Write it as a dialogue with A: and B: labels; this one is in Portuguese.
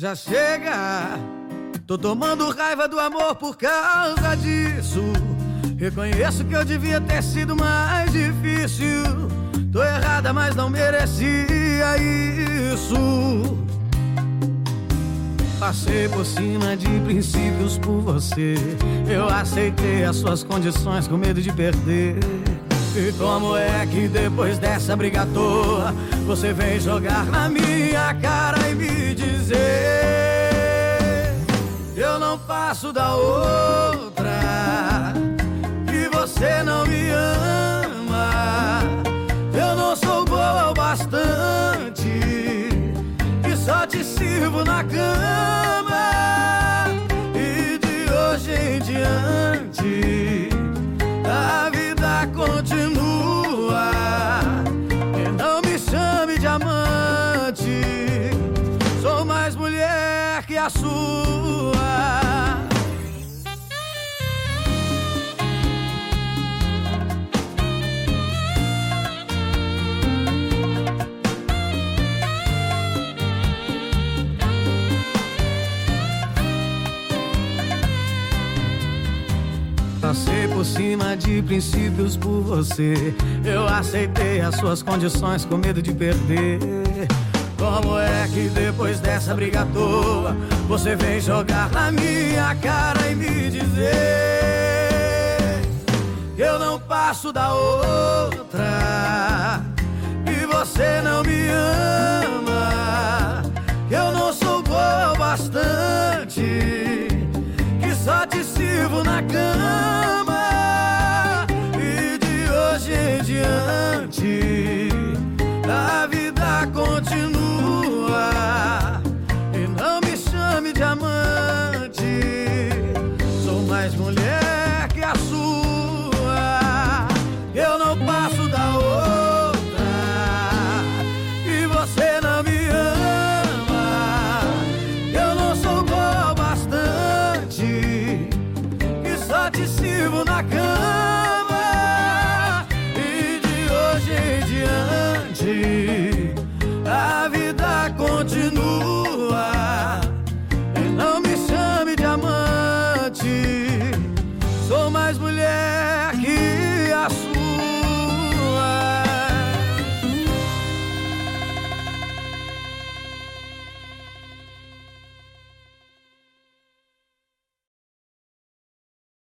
A: Já chega, tô tomando raiva do amor por causa disso. Reconheço que eu devia ter sido mais difícil. Tô errada, mas não merecia isso. Passei por cima de princípios por você. Eu aceitei as suas condições com medo de perder. E como é que depois dessa briga à toa você vem jogar na minha cara e me passo da outra que você não me ama. Eu não sou boa o bastante e só te sirvo na cama. E de hoje em diante a vida continua. E não me chame de amante, sou mais mulher que a sua. passei por cima de princípios por você. Eu aceitei as suas condições com medo de perder. Como é que depois dessa briga à toa você vem jogar na minha cara e me dizer que eu não passo da outra, que você não me ama, que eu não sou boa bastante, que só te sirvo na cama. você não me ama. Eu não sou boa bastante, que só te sirvo na cama. E de hoje em diante, a vida continua. E não me chame de amante, sou mais mulher.